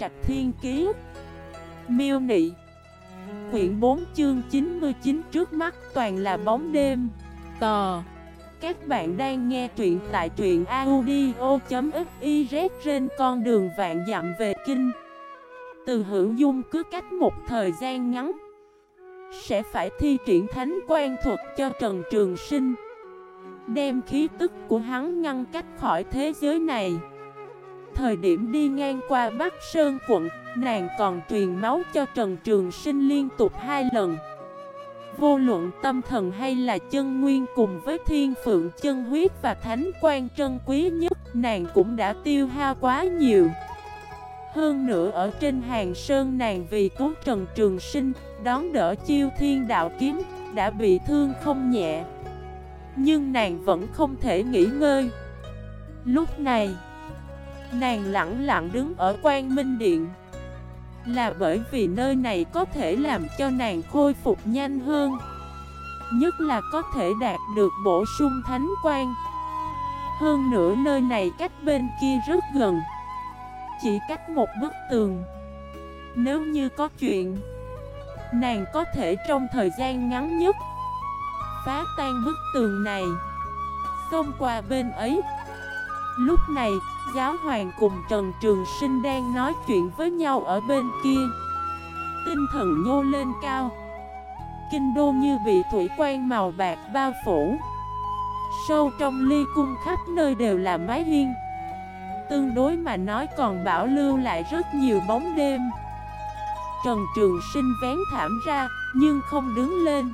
Trạch Thiên Kiế Miêu Nị. Quyển 4 chương 99 trước mắt toàn là bóng đêm. Tò. Các bạn đang nghe truyện tại truyện audio.xyz trên con đường vạn dặm về kinh. Từ hữu dung cứ cách một thời gian ngắn, Sẽ phải thi triển thánh quan thuật cho Trần Trường Sinh, Đem khí tức của hắn ngăn cách khỏi thế giới này. Thời điểm đi ngang qua Bắc Sơn quận, Nàng còn truyền máu cho Trần Trường Sinh liên tục hai lần. Vô luận tâm thần hay là chân nguyên cùng với thiên phượng chân huyết và thánh quan trân quý nhất, Nàng cũng đã tiêu hao quá nhiều. Hơn nữa ở trên hàng sơn nàng vì cứu Trần Trường Sinh, Đón đỡ chiêu thiên đạo kiếm, Đã bị thương không nhẹ. Nhưng nàng vẫn không thể nghỉ ngơi. Lúc này Nàng lặng lặng đứng ở quan minh điện. Là bởi vì nơi này có thể làm cho nàng khôi phục nhanh hơn. Nhất là có thể đạt được bổ sung thánh quan Hơn nữa nơi này cách bên kia rất gần. Chỉ cách một bức tường. Nếu như có chuyện, Nàng có thể trong thời gian ngắn nhất Phá tan bức tường này. Xông qua bên ấy. Lúc này, Giáo hoàng cùng Trần Trường Sinh đang nói chuyện với nhau ở bên kia. Tinh thần nhô lên cao. Kinh đô như bị thủy quan màu bạc bao phủ. Sâu trong ly cung khắp nơi đều là mái hiên. Tương đối mà nói còn bảo lưu lại rất nhiều bóng đêm. Trần Trường Sinh vén thảm ra, Nhưng không đứng lên.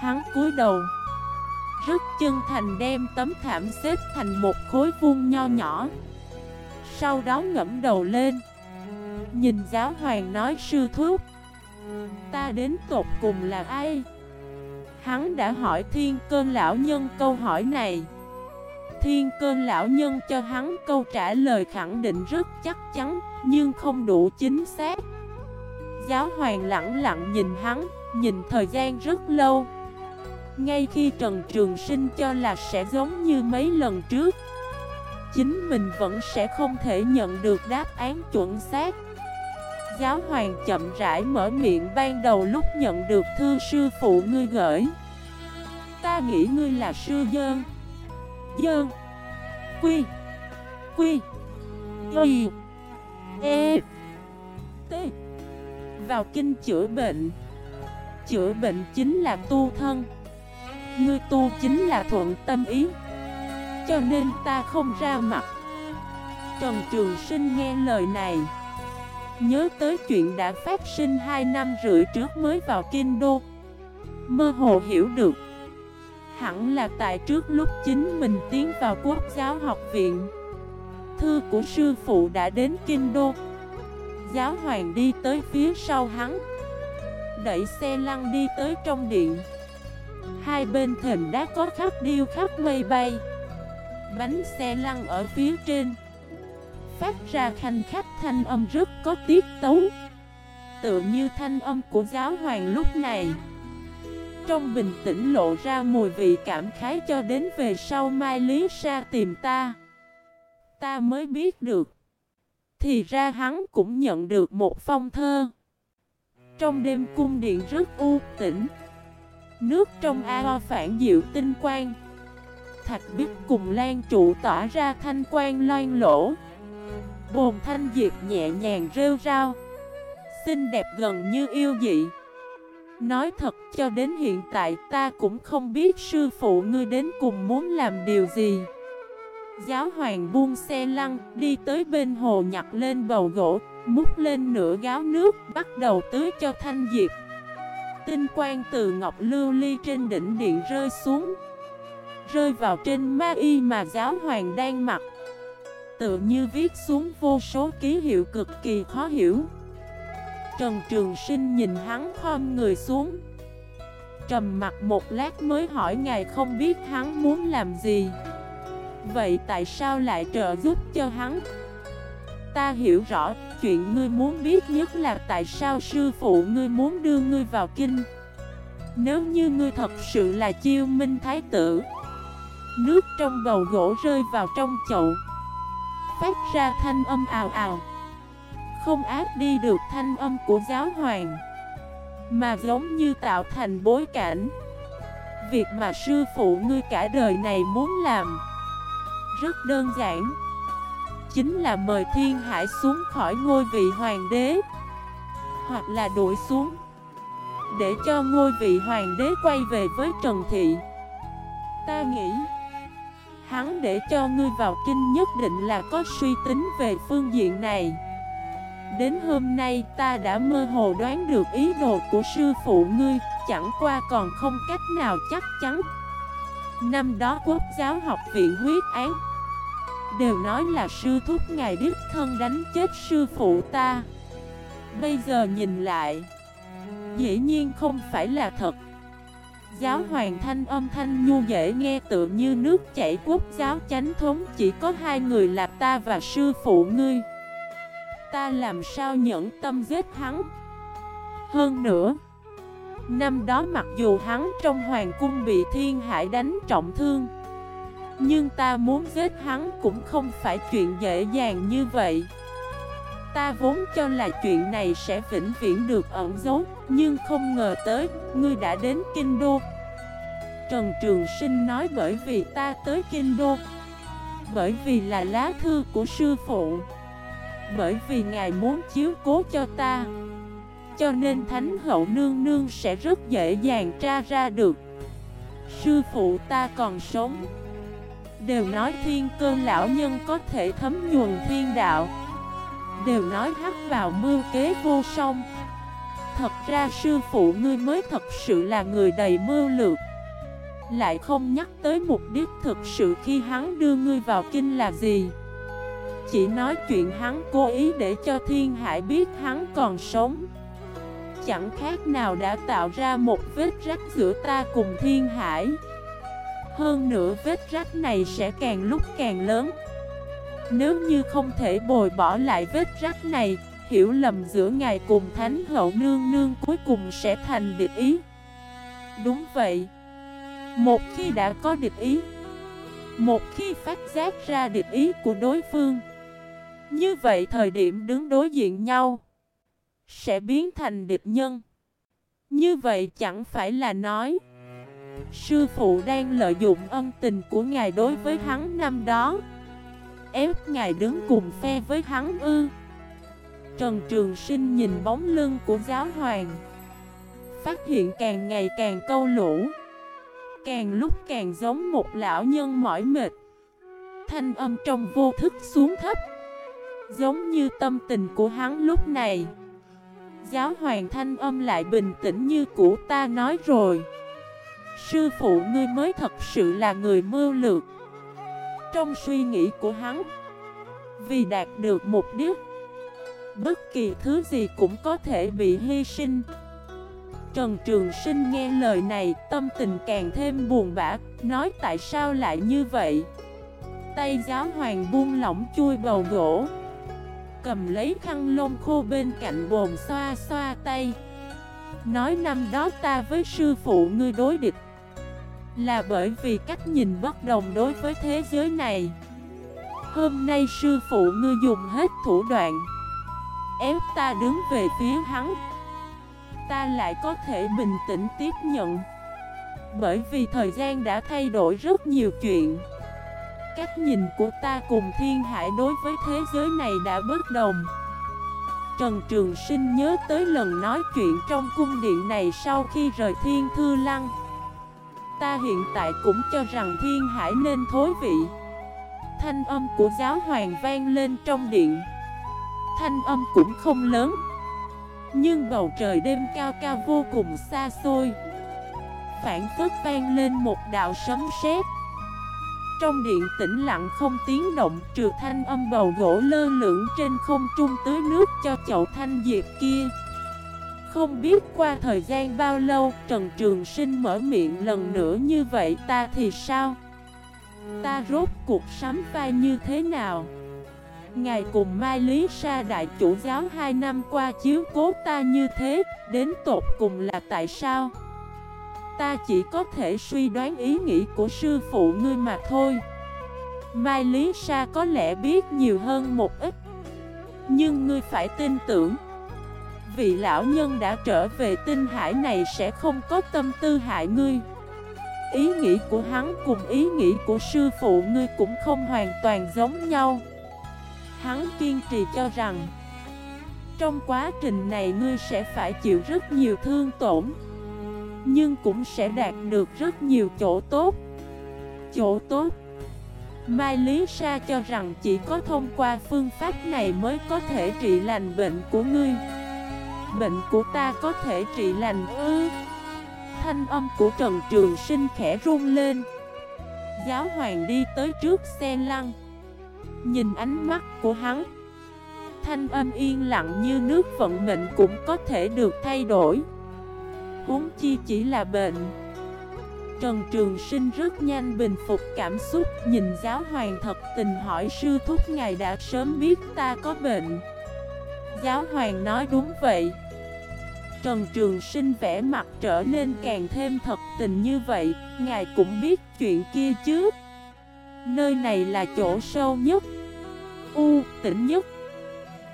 Hắn cúi đầu rất chân thành đem tấm thảm xếp thành một khối vuông nho nhỏ. Sau đó ngẫm đầu lên. Nhìn giáo hoàng nói, sư thúc, Ta đến tột cùng là ai? Hắn đã hỏi thiên cơn lão nhân câu hỏi này. Thiên cơn lão nhân cho hắn câu trả lời khẳng định rất chắc chắn, Nhưng không đủ chính xác. Giáo hoàng lặng lặng nhìn hắn, Nhìn thời gian rất lâu ngay khi Trần Trường Sinh cho là sẽ giống như mấy lần trước, Chính mình vẫn sẽ không thể nhận được đáp án chuẩn xác. Giáo hoàng chậm rãi mở miệng ban đầu lúc nhận được thư sư phụ ngươi gửi. Ta nghĩ ngươi là sư dơn. Dơn. Quy. Quy. Y. E. T. Vào kinh chữa bệnh. Chữa bệnh chính là tu thân. Ngươi tu chính là thuận tâm ý. Cho nên ta không ra mặt. Trần Trường Sinh nghe lời này. Nhớ tới chuyện đã phát sinh 2 năm rưỡi trước mới vào Kinh Đô. Mơ hồ hiểu được. Hẳn là tại trước lúc chính mình tiến vào quốc giáo học viện. Thư của sư phụ đã đến Kinh Đô. Giáo hoàng đi tới phía sau hắn. Đẩy xe lăn đi tới trong điện. Hai bên thềm đá có khắc điêu khắc mây bay. Bánh xe lăn ở phía trên. Phát ra khanh khách thanh âm rất có tiết tấu. Tựa như thanh âm của giáo hoàng lúc này. Trong bình tĩnh lộ ra mùi vị cảm khái cho đến về sau Mai Lý Sa tìm ta. Ta mới biết được. Thì ra hắn cũng nhận được một phong thơ. Trong đêm cung điện rất u tĩnh. Nước trong ao phản diệu tinh quang. Thạch bích cùng lan trụ tỏa ra thanh quang loan lỗ Bồn thanh diệp nhẹ nhàng rêu rao. Xinh đẹp gần như yêu dị. Nói thật cho đến hiện tại ta cũng không biết sư phụ ngươi đến cùng muốn làm điều gì. Giáo hoàng buông xe lăn, đi tới bên hồ nhặt lên bầu gỗ, Múc lên nửa gáo nước, bắt đầu tưới cho thanh diệp Tinh quang từ ngọc lưu ly trên đỉnh điện rơi xuống, Rơi vào trên ma y mà giáo hoàng đang mặc. Tự như viết xuống vô số ký hiệu cực kỳ khó hiểu. Trần Trường Sinh nhìn hắn khom người xuống, Trầm mặt một lát mới hỏi ngài không biết hắn muốn làm gì. Vậy tại sao lại trợ giúp cho hắn? Ta hiểu rõ chuyện ngươi muốn biết nhất là tại sao sư phụ ngươi muốn đưa ngươi vào kinh. Nếu như ngươi thật sự là chiêu minh thái tử, Nước trong bầu gỗ rơi vào trong chậu, Phát ra thanh âm ào ào. Không áp đi được thanh âm của giáo hoàng, Mà giống như tạo thành bối cảnh. Việc mà sư phụ ngươi cả đời này muốn làm Rất đơn giản. Chính là mời thiên hải xuống khỏi ngôi vị hoàng đế. Hoặc là đuổi xuống, Để cho ngôi vị hoàng đế quay về với Trần Thị. Ta nghĩ, Hắn để cho ngươi vào kinh nhất định là có suy tính về phương diện này. Đến hôm nay ta đã mơ hồ đoán được ý đồ của sư phụ ngươi, Chẳng qua còn không cách nào chắc chắn. Năm đó quốc giáo học viện huyết án Đều nói là sư thúc ngài đích thân đánh chết sư phụ ta. Bây giờ nhìn lại, Dĩ nhiên không phải là thật. Giáo hoàng thanh âm thanh nhu dễ nghe tựa như nước chảy quốc giáo chánh thống, Chỉ có hai người là ta và sư phụ ngươi. Ta làm sao nhẫn tâm giết hắn? Hơn nữa, Năm đó mặc dù hắn trong hoàng cung bị thiên hải đánh trọng thương nhưng ta muốn giết hắn cũng không phải chuyện dễ dàng như vậy. Ta vốn cho là chuyện này sẽ vĩnh viễn được ẩn giấu Nhưng không ngờ tới, ngươi đã đến Kinh Đô. Trần Trường Sinh nói bởi vì ta tới Kinh Đô. Bởi vì là lá thư của sư phụ. Bởi vì ngài muốn chiếu cố cho ta. Cho nên Thánh Hậu Nương Nương sẽ rất dễ dàng tra ra được. Sư phụ ta còn sống. Đều nói thiên cơn lão nhân có thể thấm nhuần thiên đạo. Đều nói hắc vào mưu kế vô song. Thật ra sư phụ ngươi mới thật sự là người đầy mưu lược. Lại không nhắc tới mục đích thực sự khi hắn đưa ngươi vào kinh là gì. Chỉ nói chuyện hắn cố ý để cho thiên hải biết hắn còn sống. Chẳng khác nào đã tạo ra một vết rách giữa ta cùng thiên hải. Hơn nữa vết rách này sẽ càng lúc càng lớn nếu như không thể bồi bỏ lại vết rách này, hiểu lầm giữa ngài cùng Thánh Hậu Nương Nương cuối cùng sẽ thành địch ý. Đúng vậy. Một khi đã có địch ý, một khi phát giác ra địch ý của đối phương, như vậy thời điểm đứng đối diện nhau, sẽ biến thành địch nhân. Như vậy chẳng phải là nói Sư phụ đang lợi dụng ân tình của ngài đối với hắn năm đó. Ép ngài đứng cùng phe với hắn ư. Trần Trường Sinh nhìn bóng lưng của giáo hoàng. Phát hiện càng ngày càng câu lũ. Càng lúc càng giống một lão nhân mỏi mệt. Thanh âm trong vô thức xuống thấp. Giống như tâm tình của hắn lúc này. Giáo hoàng thanh âm lại bình tĩnh như cũ ta nói rồi. Sư phụ ngươi mới thật sự là người mưu lược. Trong suy nghĩ của hắn, Vì đạt được mục đích, Bất kỳ thứ gì cũng có thể bị hy sinh. Trần Trường Sinh nghe lời này, Tâm tình càng thêm buồn bã, Nói tại sao lại như vậy? Tay giáo hoàng buông lỏng chui bầu gỗ, Cầm lấy khăn lông khô bên cạnh bồn xoa xoa tay. Nói năm đó ta với sư phụ ngươi đối địch là bởi vì cách nhìn bất đồng đối với thế giới này. Hôm nay sư phụ ngươi dùng hết thủ đoạn, Ép ta đứng về phía hắn. Ta lại có thể bình tĩnh tiếp nhận, Bởi vì thời gian đã thay đổi rất nhiều chuyện. Cách nhìn của ta cùng thiên hải đối với thế giới này đã bất đồng. Trần Trường Sinh nhớ tới lần nói chuyện trong cung điện này sau khi rời thiên thư lăng. Ta hiện tại cũng cho rằng thiên hải nên thối vị. Thanh âm của giáo hoàng vang lên trong điện. Thanh âm cũng không lớn, Nhưng bầu trời đêm cao cao vô cùng xa xôi. Phản phất vang lên một đạo sấm sét. Trong điện tĩnh lặng không tiếng động, Trừ thanh âm bầu gỗ lơ lửng trên không trung tưới nước cho chậu thanh diệp kia không biết qua thời gian bao lâu, Trần Trường Sinh mở miệng lần nữa như vậy, ta thì sao? Ta rốt cuộc sắm vai như thế nào? Ngài cùng Mai Lý Sa đại chủ giáo hai năm qua chiếu cố ta như thế, Đến tột cùng là tại sao? Ta chỉ có thể suy đoán ý nghĩ của sư phụ ngươi mà thôi Mai Lý Sa có lẽ biết nhiều hơn một ít, Nhưng ngươi phải tin tưởng Vị lão nhân đã trở về, tinh hải này sẽ không có tâm tư hại ngươi. Ý nghĩ của hắn cùng ý nghĩ của sư phụ ngươi cũng không hoàn toàn giống nhau. Hắn kiên trì cho rằng, Trong quá trình này ngươi sẽ phải chịu rất nhiều thương tổn, Nhưng cũng sẽ đạt được rất nhiều chỗ tốt. Chỗ tốt? Mai Lý Sa cho rằng chỉ có thông qua phương pháp này mới có thể trị lành bệnh của ngươi. Bệnh của ta có thể trị lành ư? Thanh âm của Trần Trường Sinh khẽ run lên. Giáo hoàng đi tới trước xe lăn. Nhìn ánh mắt của hắn, Thanh âm yên lặng như nước vận mệnh cũng có thể được thay đổi. Huống chi chỉ là bệnh. Trần Trường Sinh rất nhanh bình phục cảm xúc, Nhìn giáo hoàng thật tình hỏi, sư thúc, ngài đã sớm biết ta có bệnh. Giáo hoàng nói đúng vậy. Trần Trường Sinh vẽ mặt trở nên càng thêm thật tình như vậy Ngài cũng biết chuyện kia chứ? Nơi này là chỗ sâu nhất U, tĩnh nhất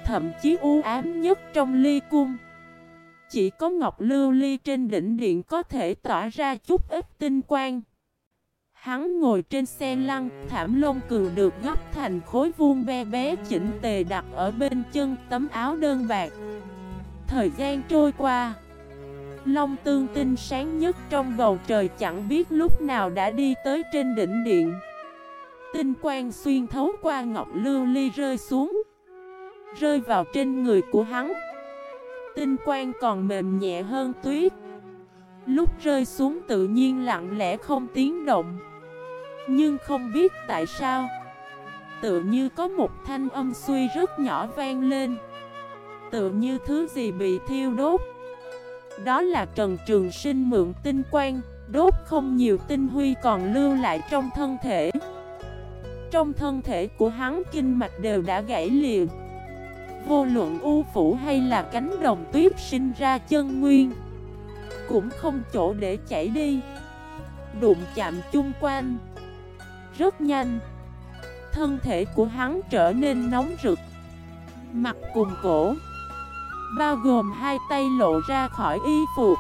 Thậm chí u ám nhất trong ly cung. Chỉ có ngọc lưu ly trên đỉnh điện có thể tỏa ra chút ít tinh quang. Hắn ngồi trên xe lăn, thảm lông cừu được gấp thành khối vuông ve bé chỉnh tề đặt ở bên chân tấm áo đơn bạc. Thời gian trôi qua. Long tương tinh sáng nhất trong bầu trời chẳng biết lúc nào đã đi tới trên đỉnh điện. Tinh quang xuyên thấu qua ngọc lưu ly rơi xuống Rơi vào trên người của hắn. Tinh quang còn mềm nhẹ hơn tuyết. Lúc rơi xuống tự nhiên lặng lẽ không tiếng động. Nhưng không biết tại sao, Tự như có một thanh âm suy rất nhỏ vang lên. Tự như thứ gì bị thiêu đốt. Đó là Trần Trường Sinh mượn tinh quang, Đốt không nhiều tinh huy còn lưu lại trong thân thể. Trong thân thể của hắn kinh mạch đều đã gãy liền Vô luận u phủ hay là cánh đồng tuyết sinh ra chân nguyên, Cũng không chỗ để chảy đi. Đụng chạm chung quanh. Rất nhanh. Thân thể của hắn trở nên nóng rực. Mặt cùng cổ. Bao gồm hai tay lộ ra khỏi y phục.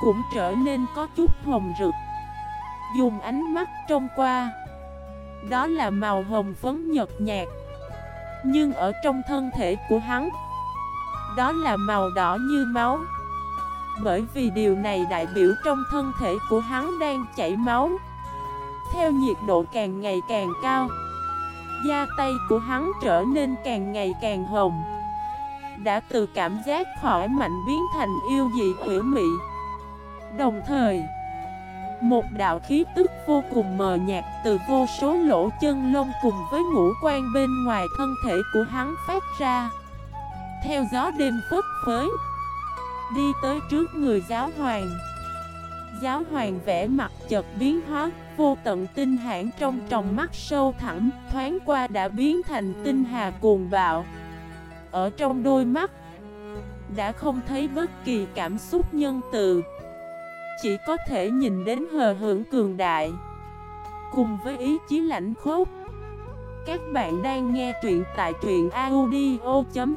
Cũng trở nên có chút hồng rực. Dùng ánh mắt trông qua. Đó là màu hồng phấn nhật nhạt. Nhưng ở trong thân thể của hắn, Đó là màu đỏ như máu. Bởi vì điều này đại biểu trong thân thể của hắn đang chảy máu. Theo nhiệt độ càng ngày càng cao, Da tay của hắn trở nên càng ngày càng hồng. Đã từ cảm giác khỏi mạnh biến thành yêu dị quỷ mị. Đồng thời, Một đạo khí tức vô cùng mờ nhạt từ vô số lỗ chân lông cùng với ngũ quan bên ngoài thân thể của hắn phát ra. Theo gió đêm phất phới, Đi tới trước người giáo hoàng. Giáo hoàng vẽ mặt chợt biến hóa, Vô tận tinh hãn trong tròng mắt sâu thẳm, Thoáng qua đã biến thành tinh hà cuồng bạo. Ở trong đôi mắt, Đã không thấy bất kỳ cảm xúc nhân từ. Chỉ có thể nhìn đến hờ hưởng cường đại. Cùng với ý chí lãnh khốc, Các bạn đang nghe truyện tại truyện audio.fif